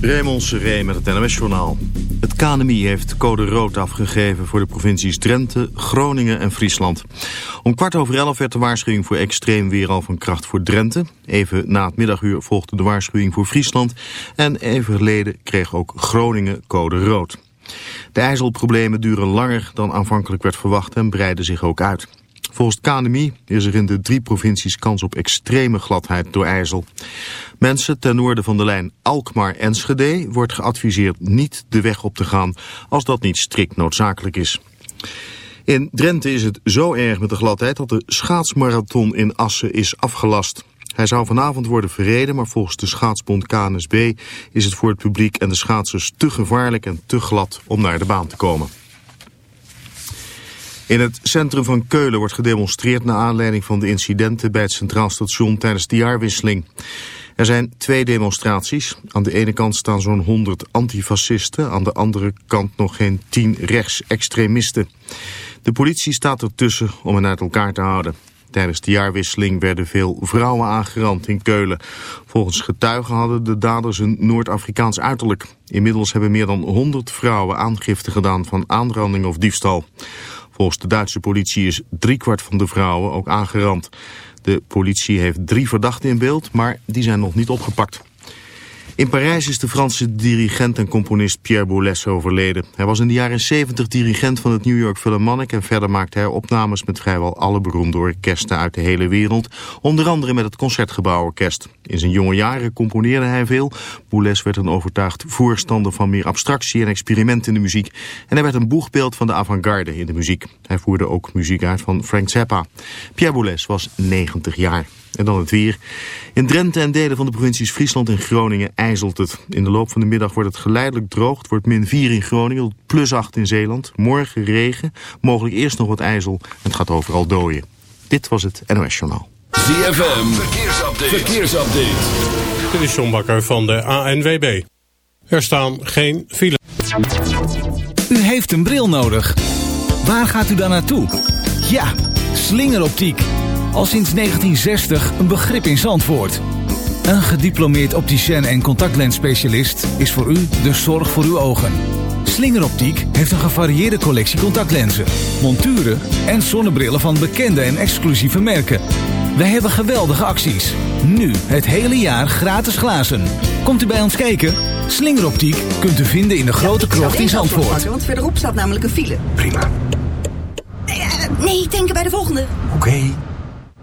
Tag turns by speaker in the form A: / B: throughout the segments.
A: Raymond Seré met het NOS-journaal. Het KNMI heeft code rood afgegeven voor de provincies Drenthe, Groningen en Friesland. Om kwart over elf werd de waarschuwing voor extreem weer al van kracht voor Drenthe. Even na het middaguur volgde de waarschuwing voor Friesland. En even geleden kreeg ook Groningen code rood. De ijzelproblemen duren langer dan aanvankelijk werd verwacht en breiden zich ook uit. Volgens het is er in de drie provincies kans op extreme gladheid door ijzel. Mensen ten noorden van de lijn Alkmaar-Enschede wordt geadviseerd niet de weg op te gaan als dat niet strikt noodzakelijk is. In Drenthe is het zo erg met de gladheid dat de schaatsmarathon in Assen is afgelast. Hij zou vanavond worden verreden, maar volgens de schaatsbond KNSB is het voor het publiek en de schaatsers te gevaarlijk en te glad om naar de baan te komen. In het centrum van Keulen wordt gedemonstreerd naar aanleiding van de incidenten bij het Centraal Station tijdens de jaarwisseling. Er zijn twee demonstraties. Aan de ene kant staan zo'n 100 antifascisten, aan de andere kant nog geen 10 rechtsextremisten. De politie staat ertussen om hen uit elkaar te houden. Tijdens de jaarwisseling werden veel vrouwen aangerand in Keulen. Volgens getuigen hadden de daders een Noord-Afrikaans uiterlijk. Inmiddels hebben meer dan 100 vrouwen aangifte gedaan van aanranding of diefstal. Volgens de Duitse politie is driekwart van de vrouwen ook aangerand. De politie heeft drie verdachten in beeld, maar die zijn nog niet opgepakt. In Parijs is de Franse dirigent en componist Pierre Boulez overleden. Hij was in de jaren 70 dirigent van het New York Philharmonic... en verder maakte hij opnames met vrijwel alle beroemde orkesten uit de hele wereld. Onder andere met het Concertgebouworkest. In zijn jonge jaren componeerde hij veel. Boulez werd een overtuigd voorstander van meer abstractie en experiment in de muziek. En hij werd een boegbeeld van de avant-garde in de muziek. Hij voerde ook muziek uit van Frank Zappa. Pierre Boulez was 90 jaar. En dan het weer. In Drenthe en delen van de provincies Friesland en Groningen ijzelt het. In de loop van de middag wordt het geleidelijk droog. Het wordt min 4 in Groningen, plus 8 in Zeeland. Morgen regen, mogelijk eerst nog wat ijzel. En het gaat overal dooien. Dit was het NOS Journaal.
B: ZFM, verkeersupdate. verkeersupdate.
C: Dit is John Bakker van de ANWB. Er staan geen files.
D: U heeft een bril nodig. Waar gaat u dan naartoe? Ja, slingeroptiek al sinds 1960 een begrip in Zandvoort. Een gediplomeerd opticien en contactlensspecialist is voor u de zorg voor uw ogen. Slingeroptiek heeft een gevarieerde collectie contactlenzen, monturen en zonnebrillen van bekende en exclusieve merken. Wij hebben geweldige acties. Nu het hele jaar gratis glazen. Komt u bij ons kijken? Slingeroptiek kunt u vinden in de grote krocht in Zandvoort.
E: Want verderop staat namelijk een file.
F: Prima.
E: Nee, uh, nee denken bij de volgende.
F: Oké.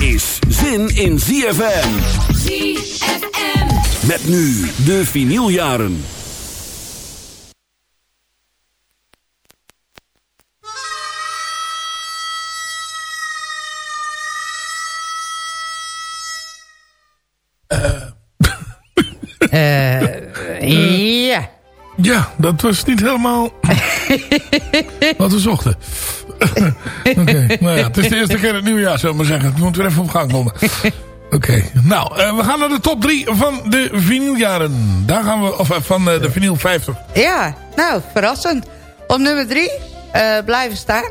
B: is zin in ZFM.
G: ZFM.
B: Met nu de vinyljaren.
H: Uh, ja.
I: Ja, dat was niet helemaal wat we zochten. Oké, okay, nou ja, het is de eerste keer het nieuwjaar, zullen we maar zeggen. Het moet weer even op gang komen. Oké, nou, uh, we gaan naar de top 3 van de vinyljaren. Daar gaan we, of uh, van uh, de vinyl 50.
H: Ja, nou, verrassend. Op nummer 3 blijven staan.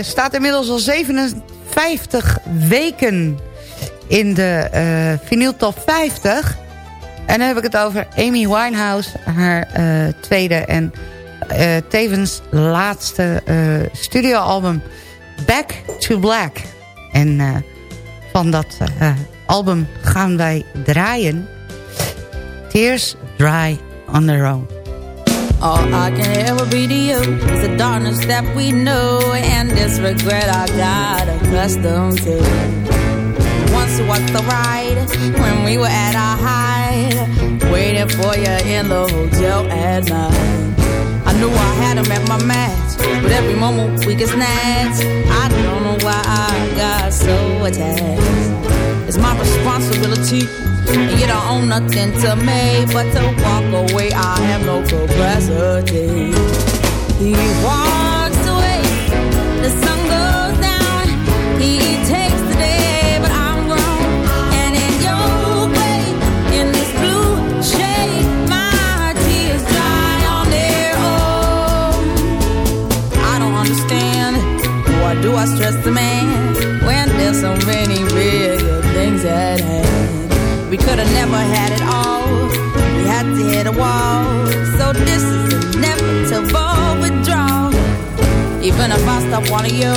H: staat inmiddels al 57 weken in de uh, vinyl top 50. En dan heb ik het over Amy Winehouse. Haar uh, tweede en uh, tevens laatste studioalbum Back to Black. En van dat album gaan wij draaien. Tears Dry on Their Own.
J: All I can ever be to you is the darkness that we know and this regret I got accustomed to. Once was the ride when we were at our height, waiting for you in the hotel at night. But every moment we. I don't know why I got so attached. It's my responsibility and you don't own nothing to me but to walk away. I have no capacity. He walks I stress the man when there's so many real good things at hand? We could have never had it all. We had to hit a wall. So this is inevitable withdrawal. Even if I stop wanting you,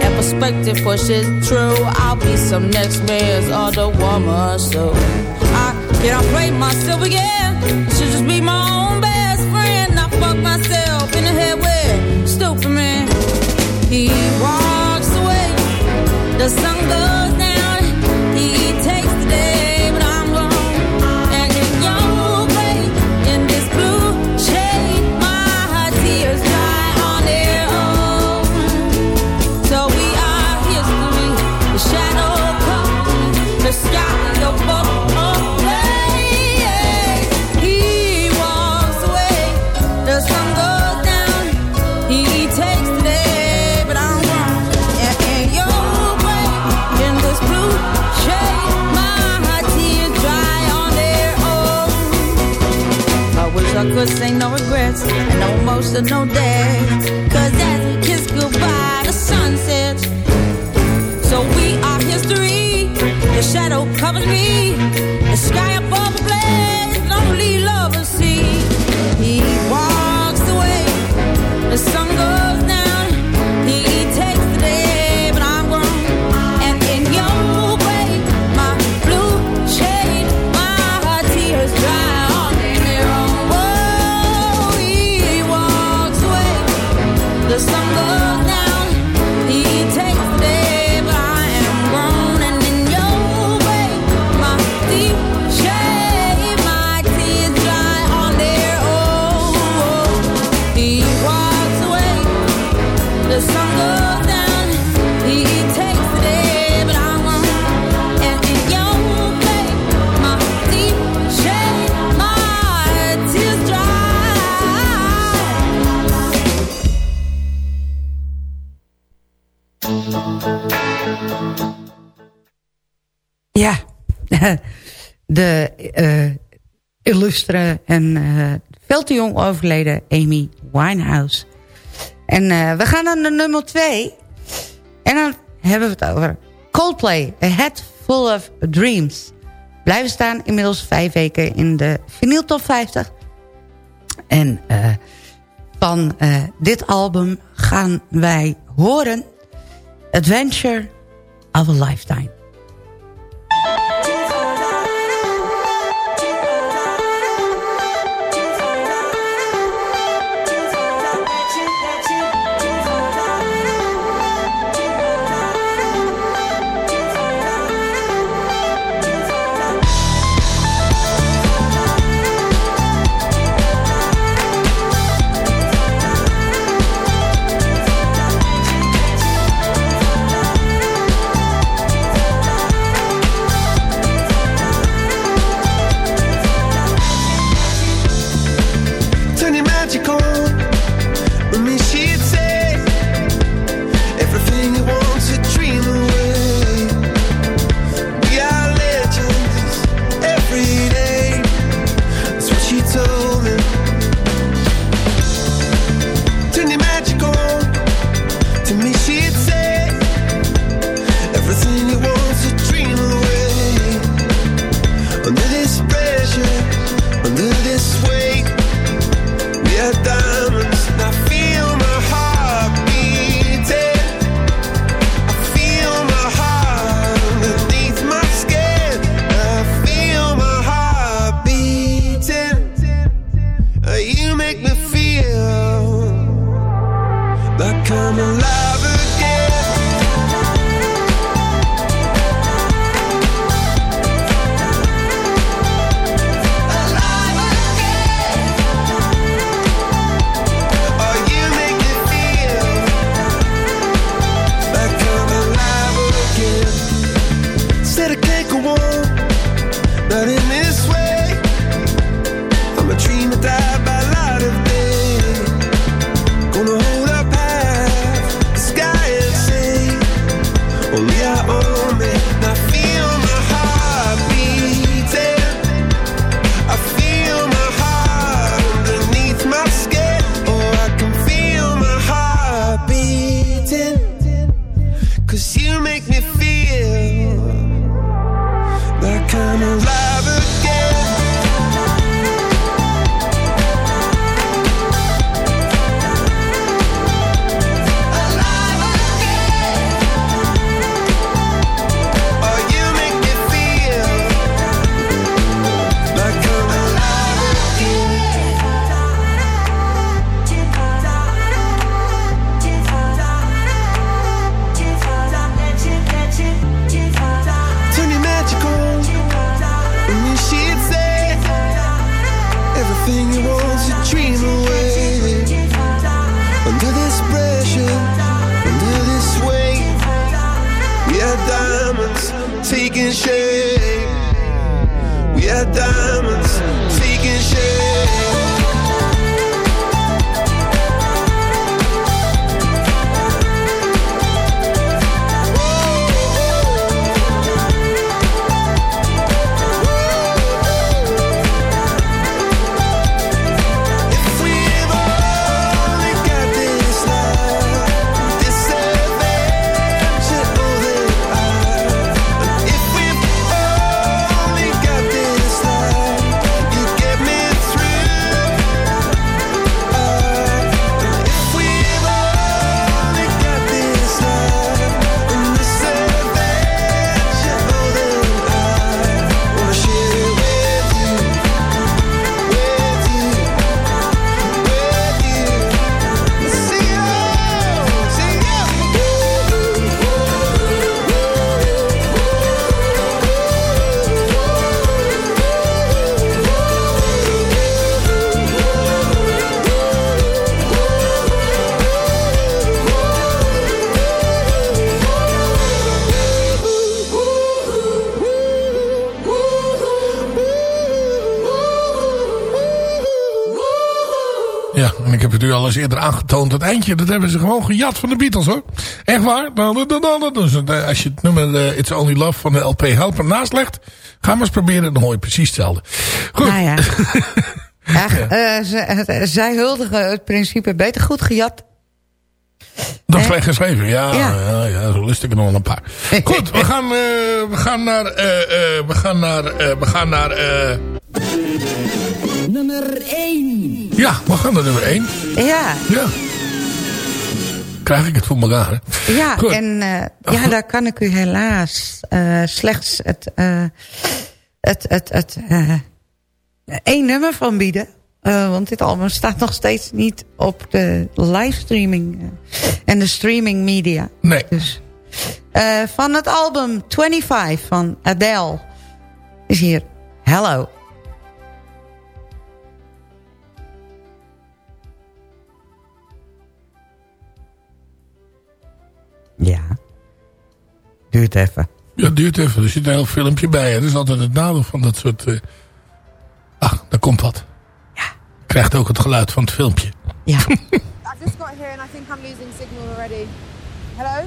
J: and perspective pushes true, I'll be some next man's other woman. So I cannot play myself again. Should just be my own best friend. I fuck myself in the head with stupid man. He walks. The sun goes down. Could say no regrets and no emotional day. Cause as we kiss goodbye, the sun sets. So we are history. The shadow covers me. The sky
H: en uh, veel te jong overleden Amy Winehouse. En uh, we gaan naar nummer twee. En dan hebben we het over Coldplay, A Head Full of Dreams. Blijven staan inmiddels vijf weken in de vinyl top 50. En van dit album gaan wij horen... Adventure of a Lifetime.
I: U al eens eerder aangetoond. Het eindje, dat hebben ze gewoon gejat van de Beatles hoor. Echt waar. Dus, eh, als je het nummer eh, It's Only Love van de LP Help ernaast legt. Ga maar eens proberen, dan hoor je precies hetzelfde. Goed.
H: Nou ja. ja, eh, zij huldigen het principe beter goed gejat.
I: Dat is slecht geschreven. Ja,
H: Ja.
I: ja. Ja, zo lust ik er nog een paar. Goed, we gaan, we gaan naar... we gaan naar... we gaan naar...
E: Nummer 1.
I: ja, we gaan naar nummer 1.
H: Ja,
I: Ja. Krijg ik het voor elkaar, hè?
H: ja
I: Goed.
H: en eh, ja, daar kan ik u helaas eh, slechts het, eh, het, het, het eh, één nummer van bieden. Want dit album staat nog steeds niet op de livestreaming en de streaming media.
I: Nee.
H: Dus, van het album 25 van Adele is hier Hello. Ja. Duurt even.
I: Ja, het duurt even. Er zit een heel filmpje bij. Hè. Dat is altijd het nadeel van dat soort... eh Ach, daar komt wat. Ja. Krijgt ook het geluid van het filmpje.
H: Ja.
K: I've just got here and I think I'm losing signal already. Hello?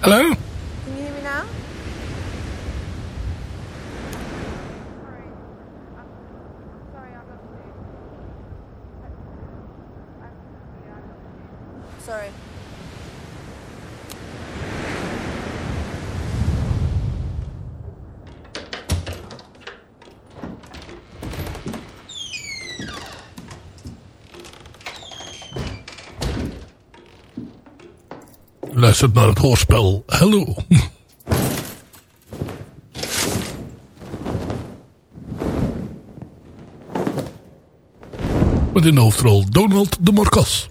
I: Hallo?
K: Can you hear me now? Sorry.
I: Luistert naar het hoorspel. Hallo. Met in de hoofdrol Donald de Marcas.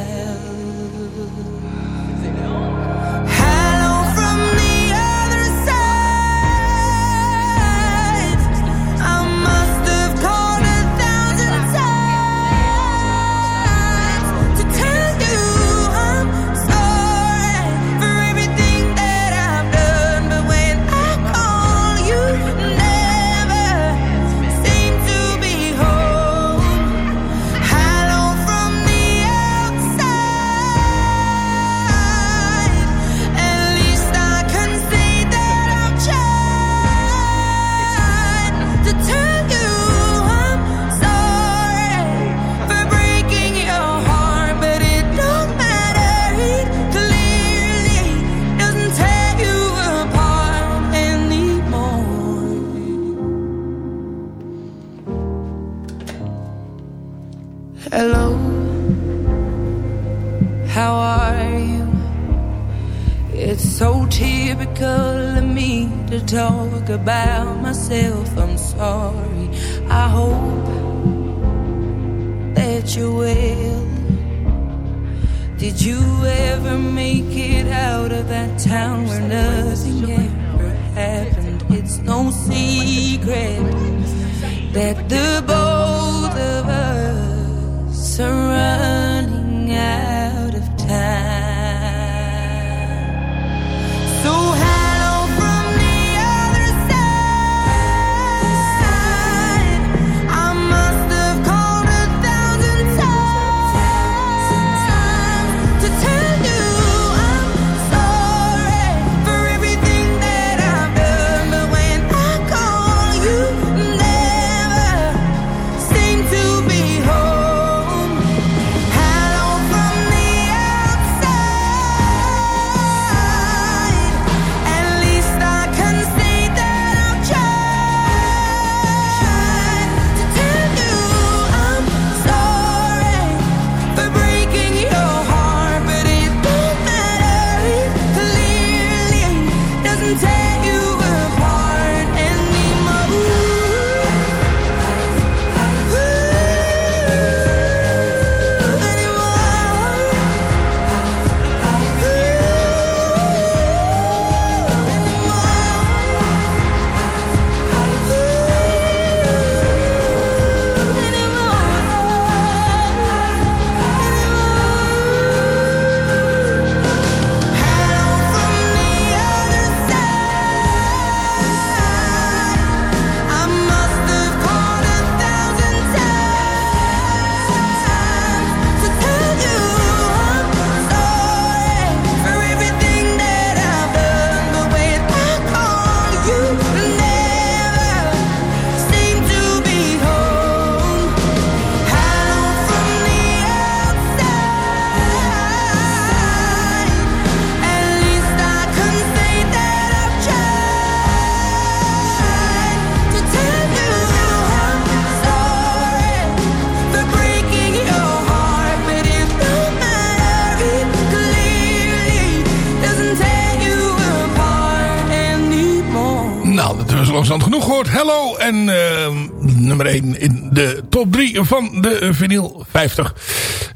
L: gehoord Hello en ehm, nummer 1 in de top 3 van de vinyl 50.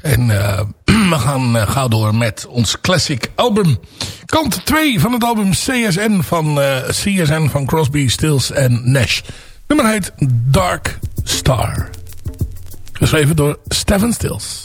L: En ehm, we gaan eh, gauw door met ons classic album. Kant 2 van het album CSN van, eh, CSN van Crosby, Stills en Nash. Nummer heet Dark Star. Geschreven door Stephen Stills.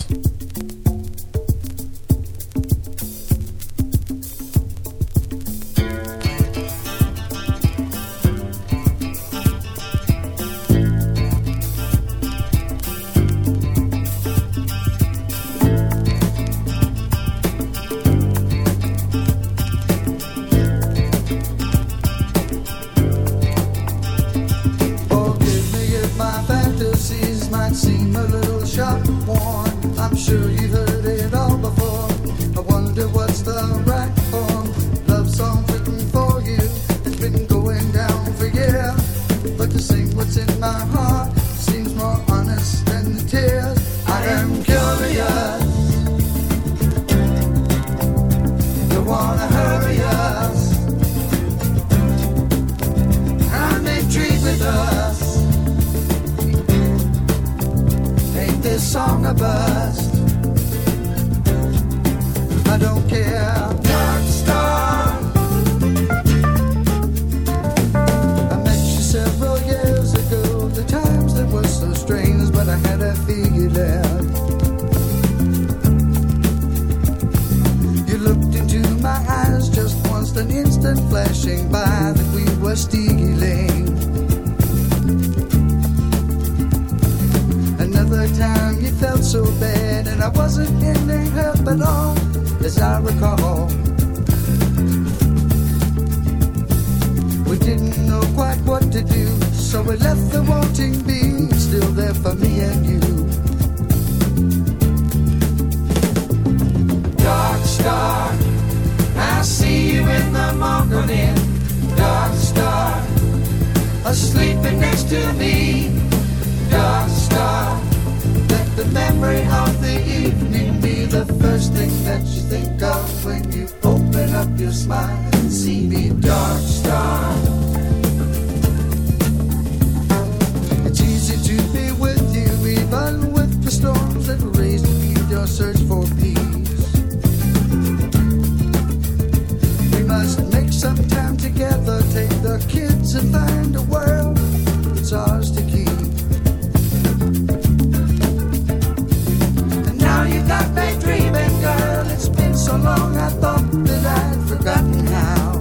M: sleeping next to me. Dark star, let the memory of the evening be the first thing that you think of when you open up your smile and see me. Dark star.
L: It's easy to be with you, even with the storms that rage to your search for peace. Some time together, take the kids and find a world that's ours to keep. And now you got me dreaming, girl. It's been so long, I thought that I'd forgotten how.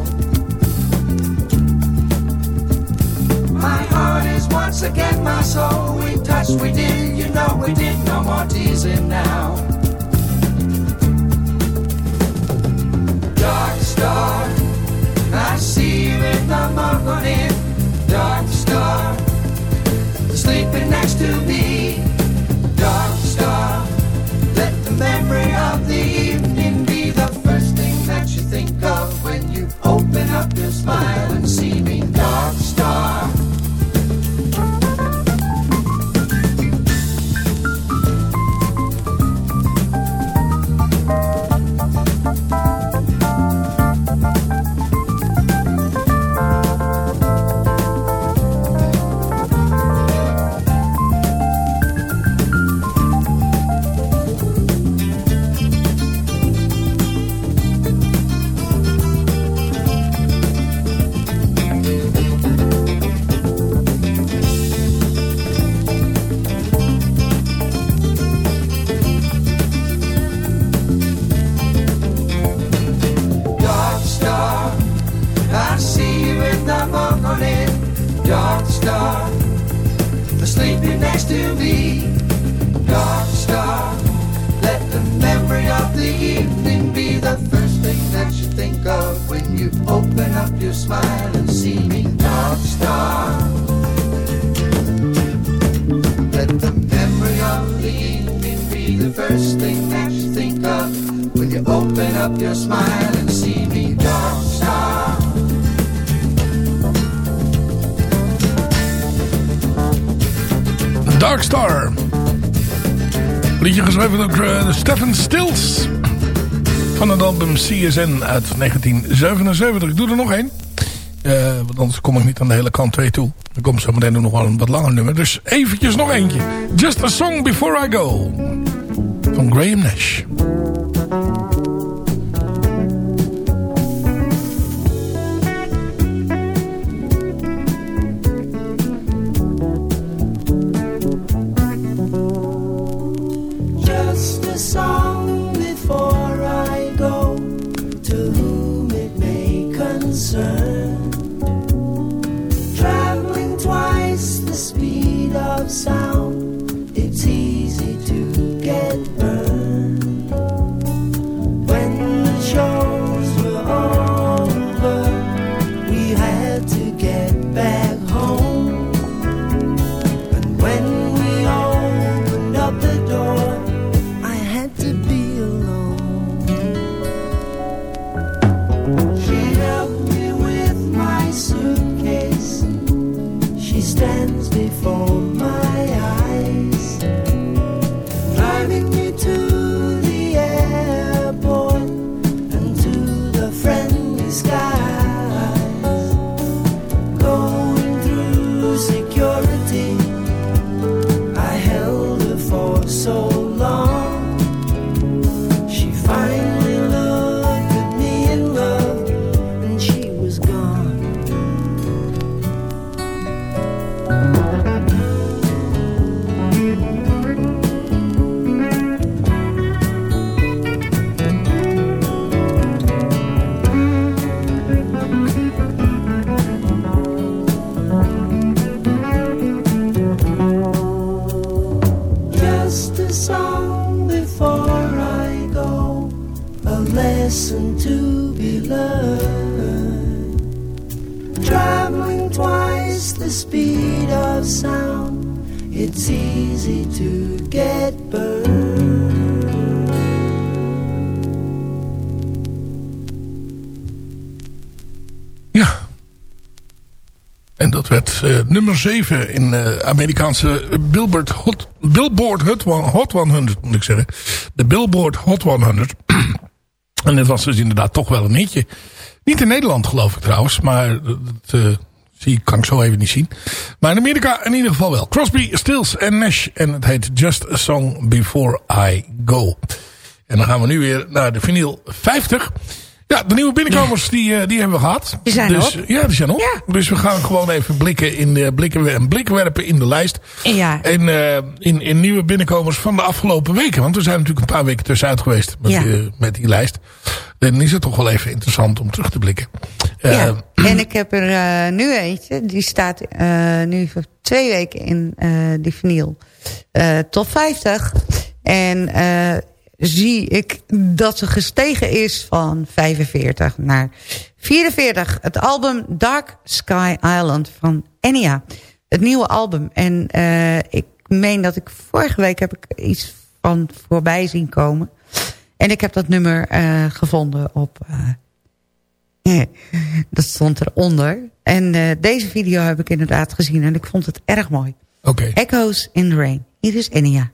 L: My heart is once again my soul. We touched, we did, you know we did. No more teasing now. Dark star, I see you in the morning. Dark star, sleeping next to me. Dark star, let the memory of the evening be the first thing that you think of when you open up your smile sleeping next to me. Dark star, let the memory of the evening be the first thing that you think of when you open up your smile and see me. Dark star, let the memory of the evening be the first thing that you think of when you open up your smile and see me. Dark
N: Dark Star. Liedje geschreven door eh, Stephen Stills. Van het album CSN uit 1977. Ik doe er nog één. Eh, want anders kom ik niet aan de hele kant 2 toe. Er komt zo meteen nog wel een wat langer nummer. Dus eventjes nog eentje. Just a Song Before I Go. Van Graham Nash.
L: She stands before my eyes, to be learned. Traveling twice the speed of sound, it's easy to get burned.
N: Ja. En dat werd eh, nummer 7 in eh Amerikaanse Billboard Hot, Billboard Hot 100, moet ik zeggen. De Billboard Hot 100. En het was dus inderdaad toch wel een hitje. Niet in Nederland geloof ik trouwens, maar eh,
I: Zie, kan ik zo even niet zien. Maar in Amerika in ieder geval wel. Crosby, Stills en Nash. En het heet Just a Song Before I Go. En dan gaan we nu weer naar de vinyl 50. Ja, de nieuwe binnenkomers die, eh, die hebben we gehad.
G: Die zijn
I: dus,
G: op.
I: Ja, die zijn op. Dus we gaan gewoon even blikken in de, blikken, een blik werpen in de lijst.
G: Ja.
I: En eh, in, in nieuwe binnenkomers van de afgelopen weken. Want we zijn natuurlijk een paar weken tussenuit geweest met,
G: Ja.
I: eh, met die lijst. Dan is het toch wel even interessant om terug te blikken. Eh,
G: Ja, en ik heb er eh, nu eentje. Die staat eh, nu voor twee weken in eh, die vinyl eh, top 50. En eh, zie ik dat ze gestegen is van 45 naar 44. Het album Dark Sky Island van Enya. Het nieuwe album. En eh, ik meen dat ik vorige week heb ik iets van voorbij zien komen. En ik heb dat nummer eh, gevonden op... eh, dat stond eronder. En deze video heb ik inderdaad gezien en ik vond het erg mooi.
I: Oké.
G: Echoes in the Rain. Hier is Enya.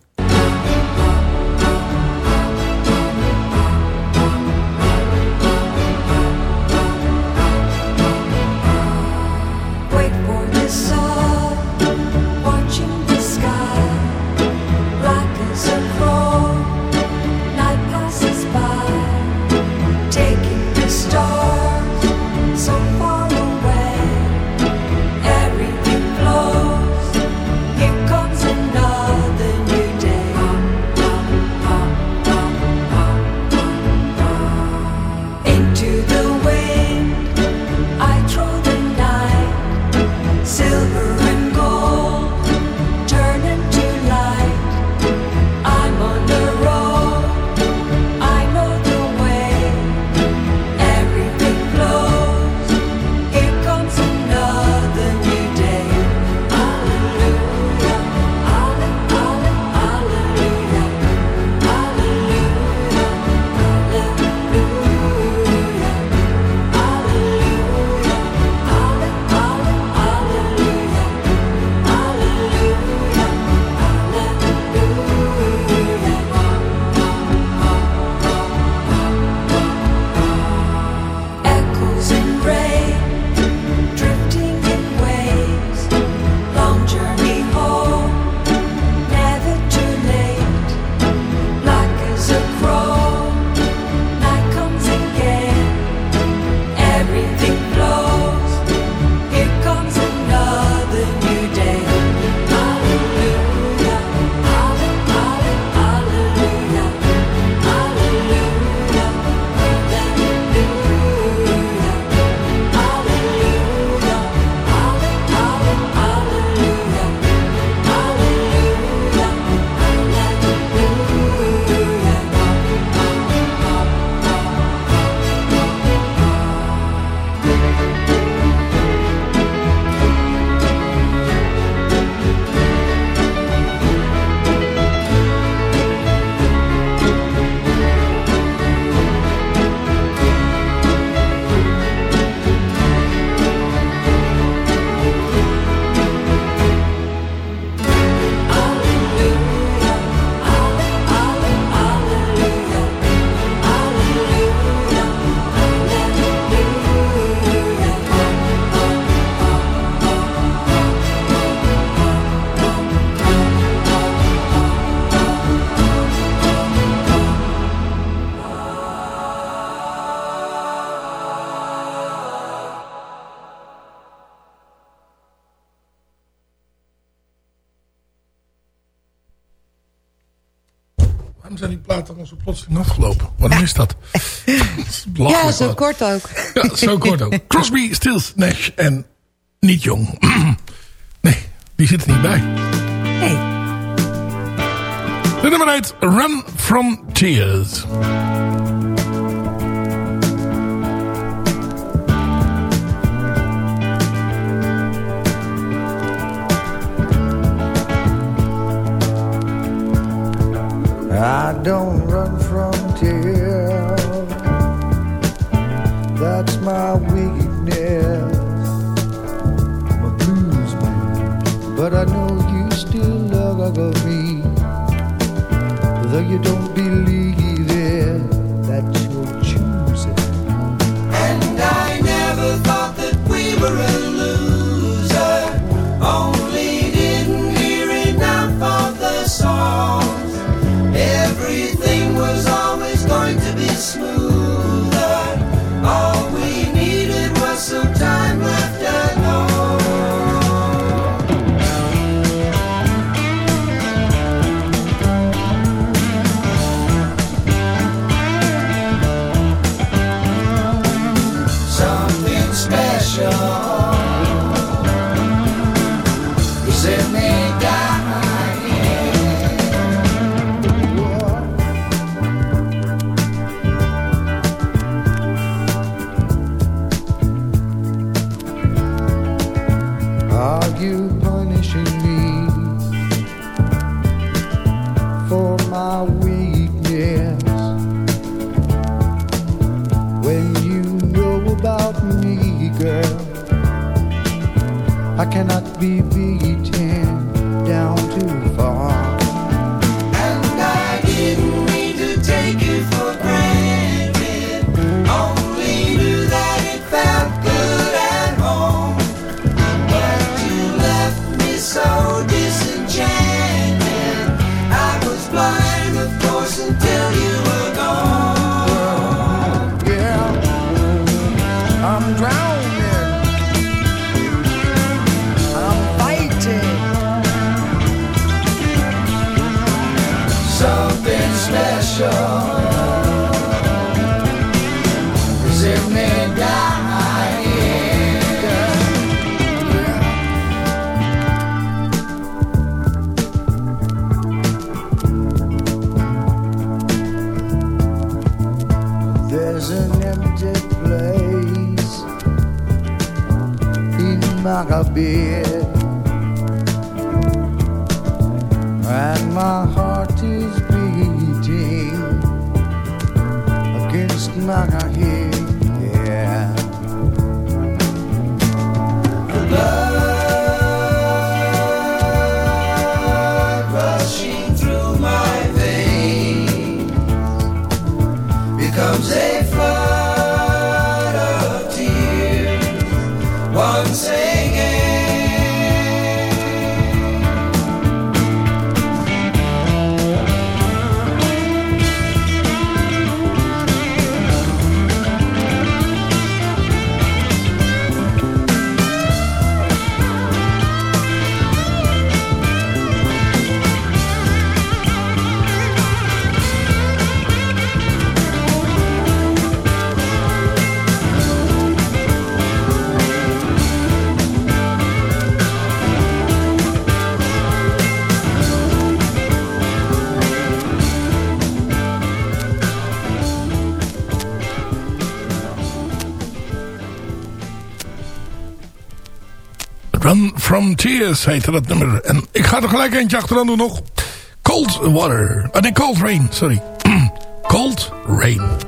I: Plotseling afgelopen? Waarom is dat?
G: Ja, zo
I: wat.
G: kort ook.
I: Ja, zo kort ook. Crosby, Stills, Nash en niet jong. nee, die zit er niet bij.
G: Nee.
I: De nummer heet Run From Tears.
L: I don't run from tears. That's my weakness. I'm blues man, but I know you still love me. Though you don't believe it, that's your choosing.
O: And I never thought that we were alone.
L: Christmas. Be beaten down too
I: From Tears heette dat nummer. En ik ga er gelijk eentje achteraan doen nog. Cold Water. Ah nee, Cold Rain, sorry. Cold Rain.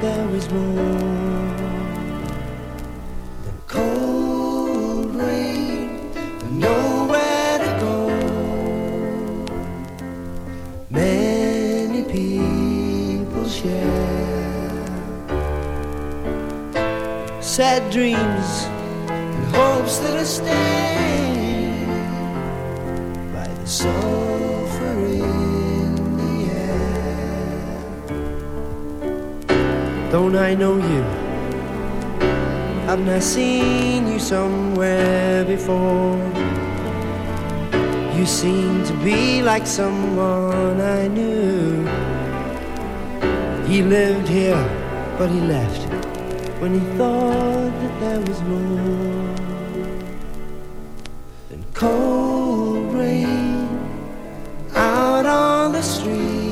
P: There was more. Then cold rain, and nowhere to go. Many people share sad dreams and hopes that are staying by the sulfur Don't I know you? Haven't I seen you somewhere before? You seem to be like someone I knew. He lived here, but he left when he thought that there was more than cold rain out on the streets.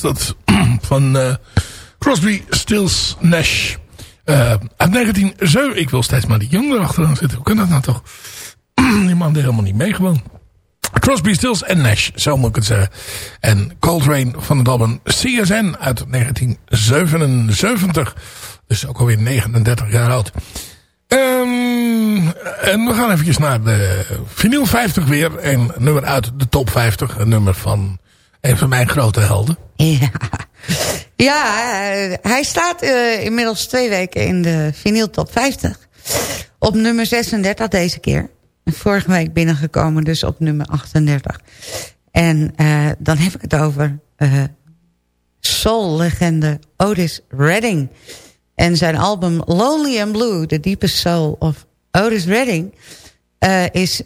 I: Dat. van eh, Crosby, Stills, Nash. Eh, uit 1907. Ik wil steeds maar die jongen erachteraan zitten. Hoe kan dat nou toch? die man deed helemaal niet mee gewoon. Crosby, Stills en Nash, zo moet ik het zeggen. En Coltrane van het album CSN uit 1977. Dus ook alweer 39 jaar oud. Ehm, en we gaan eventjes naar de vinyl 50 weer. Een nummer uit de top 50. Een nummer van een van mijn grote helden.
H: Ja, eh, hij staat eh, inmiddels twee weken in de vinyl top 50. Op nummer 36 deze keer. Vorige week binnengekomen, dus op nummer 38. En eh, dan heb ik het over eh soul-legende Otis Redding. En zijn album Lonely and Blue, The Deepest Soul of Otis Redding... eh, is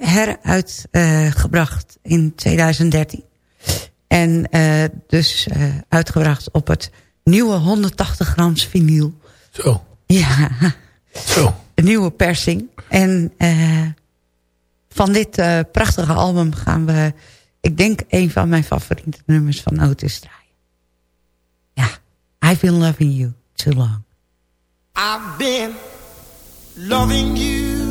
H: heruitgebracht in 2013. En eh, dus eh, uitgebracht op het nieuwe 180 grams vinyl.
I: Zo.
H: Ja.
I: Zo.
H: Een nieuwe persing. En eh, van dit eh, prachtige album gaan we... Ik denk een van mijn favoriete nummers van Otis draaien. Ja. I've been loving you too long.
Q: I've been loving you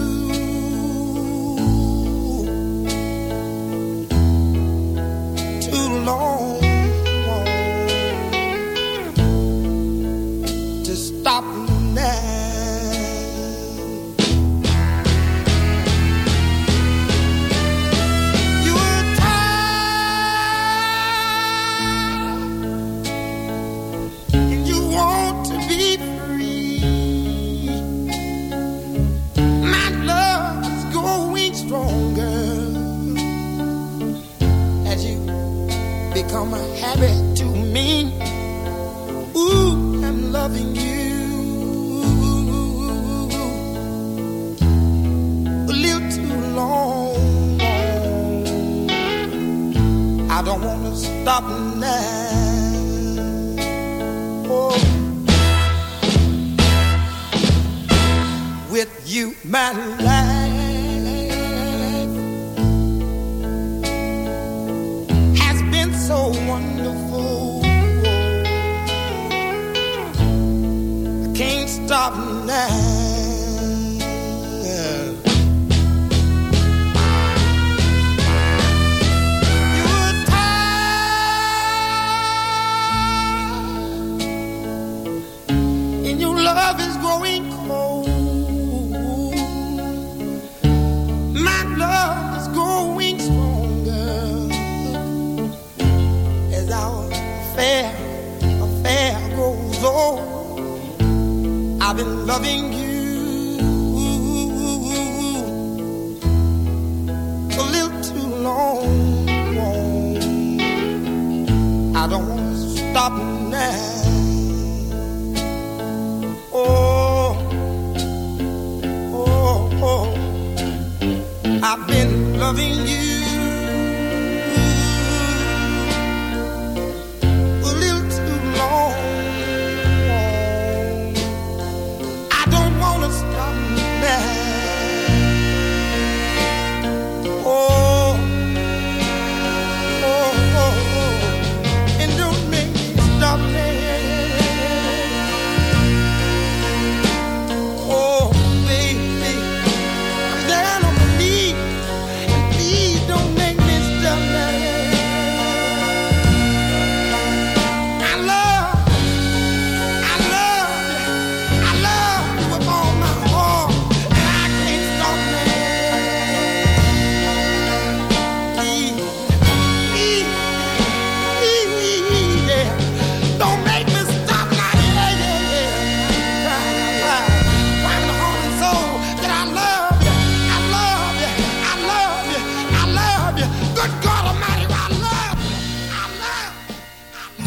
Q: become a habit to me. Ooh, I'm loving you a little too long. I don't want to stop now. Oh. With you, my life so wonderful. I can't stop now.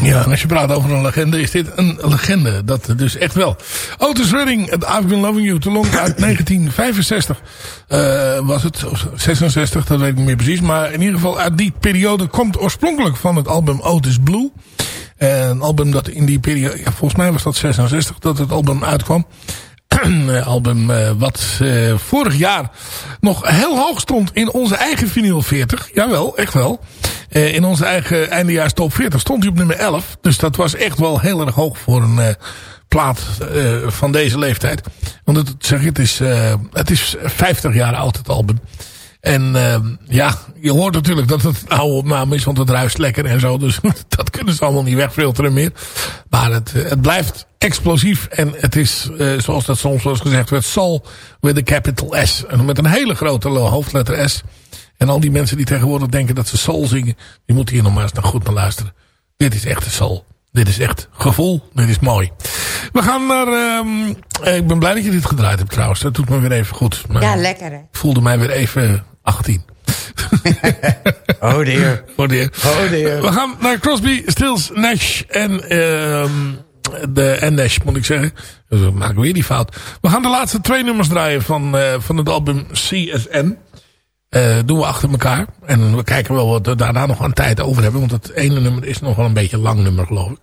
I: Ja, en als je praat over een legende, is dit een legende. Dat dus echt wel. Otis Redding, I've Been Loving You Too Long uit 1965 eh, was het. Of 66, dat weet ik niet meer precies. Maar in ieder geval uit die periode komt oorspronkelijk van het album Otis Blue. Eh, een album dat in die periode, ja, volgens mij was dat 66 dat het album uitkwam. eh, album eh, wat eh, vorig jaar nog heel hoog stond in onze eigen vinyl 40. Jawel, echt wel. In onze eigen eindejaars top 40 stond hij op nummer 11. Dus dat was echt wel heel erg hoog voor een plaat van deze leeftijd. Want het, zeg, het, is, het is 50 jaar oud het album. En uh, ja, je hoort natuurlijk dat het een oude opname is, want het ruist lekker en zo. Dus dat kunnen ze allemaal niet wegfilteren meer. Maar het, het blijft explosief en het is, uh, zoals dat soms wel eens gezegd werd, soul with a capital S. En met een hele grote hoofdletter S. En al die mensen die tegenwoordig denken dat ze soul zingen, die moeten hier nog maar eens naar goed naar luisteren. Dit is echt de soul. Dit is echt gevoel. Dit is mooi. We gaan naar... Um, ik ben blij dat je dit gedraaid hebt trouwens. Dat doet me weer even goed. Maar
H: Ja, lekker hè.
I: Ik voelde mij weer even 18.
F: oh dear.
I: Oh dear.
F: Oh dear.
I: We gaan naar Crosby, Stills, Nash en, um, de, en Nash moet ik zeggen. Dus we maken weer die fout. We gaan de laatste twee nummers draaien van, uh, van het album CSN. Uh, doen we achter elkaar. En we kijken wel wat we daarna nog aan tijd over hebben. Want het ene nummer is nog wel een beetje een lang nummer geloof ik.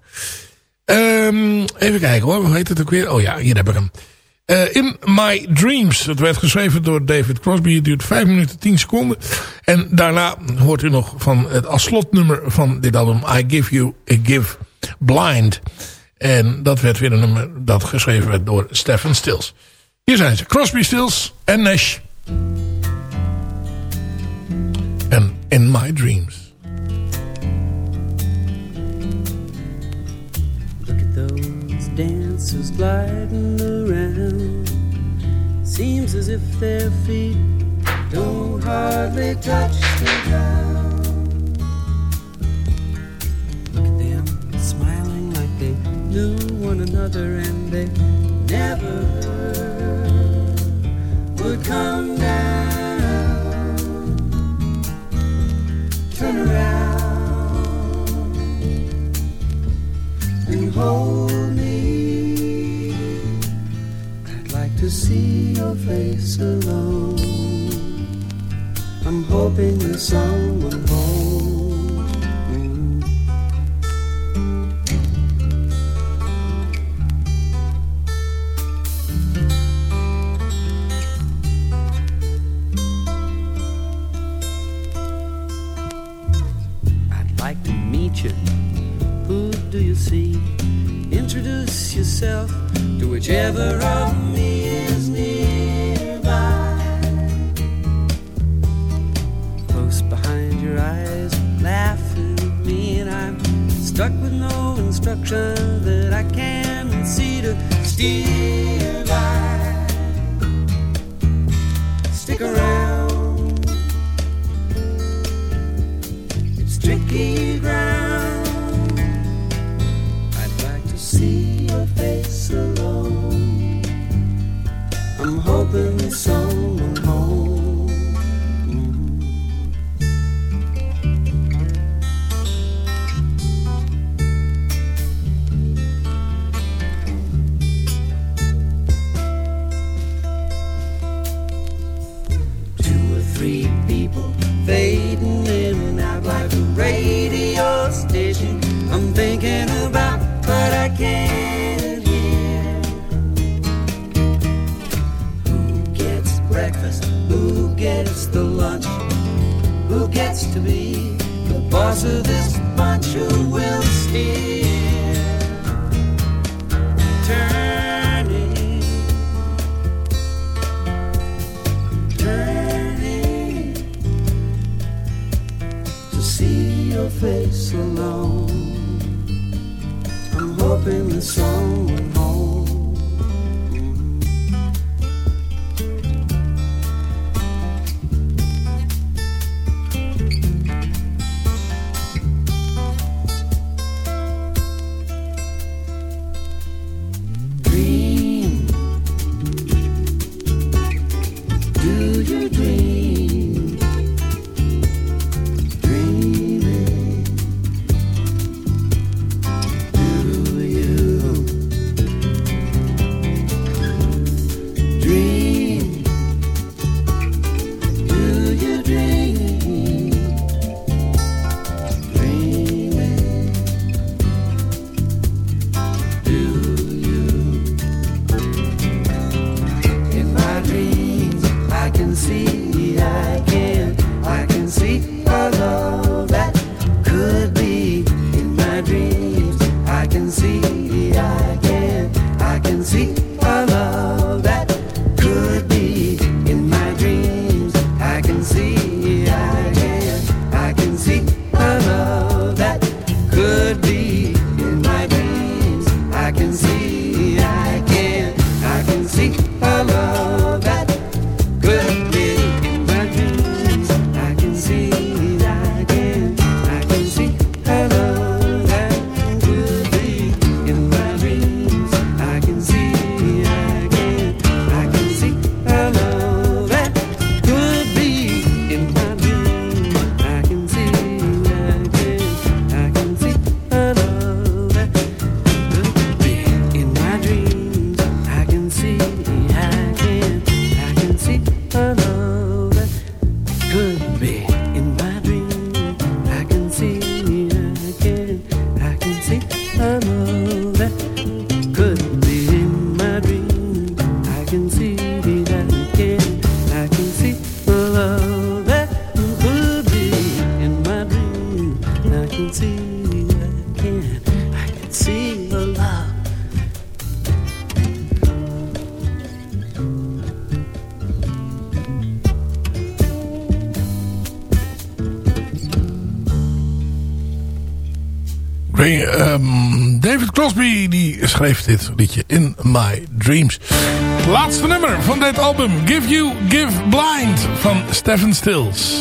I: Um, even kijken hoor. Hoe heet het ook weer? Oh ja, hier heb ik hem. Uh, In My Dreams. Het werd geschreven door David Crosby. Het duurt 5 minuten 10 seconden. En daarna hoort u nog van het als slotnummer van dit album. I Give You A Give Blind. En dat werd weer een nummer dat geschreven werd door Stephen Stills. Hier zijn ze. Crosby, Stills en Nash. En In My Dreams.
P: Dancers gliding around. Seems as if their feet don't hardly touch the ground. Look at them smiling like they knew one another and they never would come down. Turn around and hold me. To see your face alone. I'm hoping there's someone home. I'd like to meet you. Who do you see? Introduce yourself to whichever of me that I can see to steer
L: Die schreef dit liedje In My Dreams. Laatste nummer van dit album. Give You, Give Blind van Stephen Stills.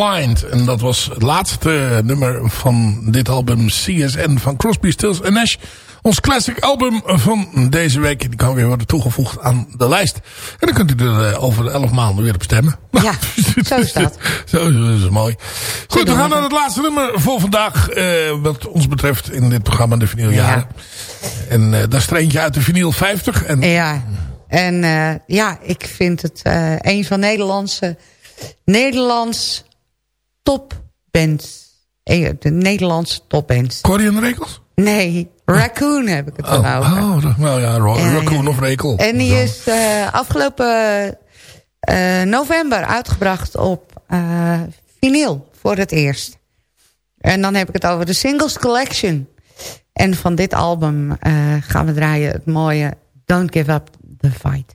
I: Blind. En dat was het laatste nummer van dit album CSN van Crosby, Stills Nash. Ons classic album van deze week. Die kan weer worden toegevoegd aan de lijst. En dan kunt u er eh, over elf maanden weer op stemmen.
H: Ja, zo is dat.
I: Zo is het mooi. Goed, we gaan naar het laatste nummer voor vandaag. eh, wat ons betreft in dit programma de vinyljaren. En eh dat is er eentje uit de vinyl 50. En
H: Ja, en ja, ik vind het een van Nederlandse, Nederlands topbands. Eh, De Nederlandse topbands.
I: Corrie en de Rekels?
H: Nee, Raccoon heb ik het dan
I: Oh,
H: over.
I: oh, nou ja, Raccoon of Rekel.
H: En die is eh, afgelopen eh, november uitgebracht op eh vinyl voor het eerst. En dan heb ik het over de Singles Collection. En van dit album gaan we draaien het mooie Don't Give Up the Fight.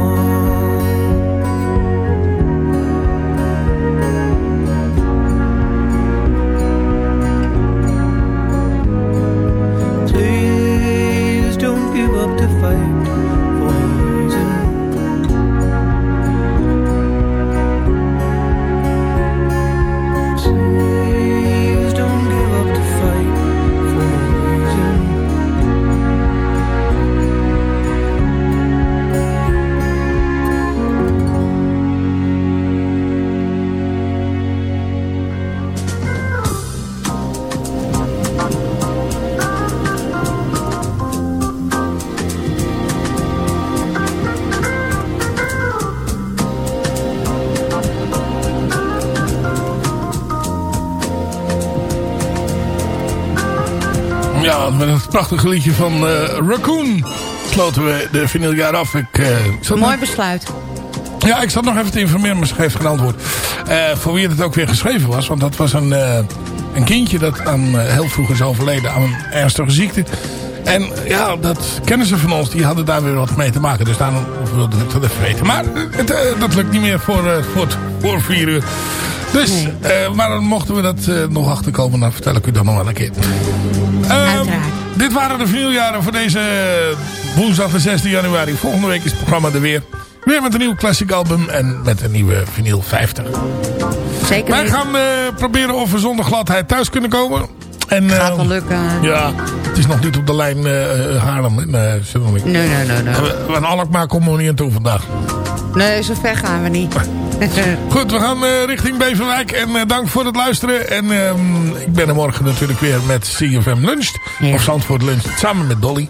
I: Met het prachtige liedje van eh, Raccoon sloten we de vinyljaar af. Ik, eh, ik zat
H: Mooi besluit.
I: Ja, ik zat nog even te informeren, maar ze heeft geen antwoord. Eh, voor wie het ook weer geschreven was. Want dat was een, een kindje dat aan, heel vroeg is overleden aan een ernstige ziekte. En ja, dat kennen ze van ons. Die hadden daar weer wat mee te maken. Dus daarom wilden we het even weten. Maar het, dat lukt niet meer voor, voor, het- voor vier uur. Dus, eh, maar dan mochten we dat eh, nog achterkomen. Dan vertel ik u dan nog wel een keer. Ehm, dit waren de vinyljaren voor deze woensdag de 16 januari. Volgende week is het programma er weer. Weer met een nieuw classic album en met een nieuwe vinyl 50.
H: Zeker
I: Wij gaan eh, proberen of we zonder gladheid thuis kunnen komen. En,
H: Gaat wel lukken.
I: Ja, het is nog niet op de lijn Haarlem. Nee, niet.
H: Nee, nee, nee. nee.
I: We- we- Aan Alkmaar komen we niet aan toe vandaag.
H: Nee, zo ver gaan we niet.
I: Goed, we gaan eh, richting Beverwijk. En eh, dank voor het luisteren. En ehm, ik ben er morgen natuurlijk weer met CFM Lunch. Of Zandvoort Lunch. Samen met Dolly.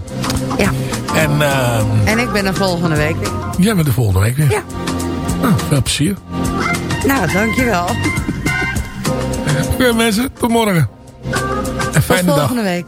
H: Ja.
I: En ehm,
H: En ik ben er volgende week weer.
I: jij bent de volgende week weer.
H: Ja.
I: Nou, veel plezier.
H: Nou, dankjewel.
I: Oké mensen, tot morgen. En
H: Tot
I: fijne dag.
H: volgende week.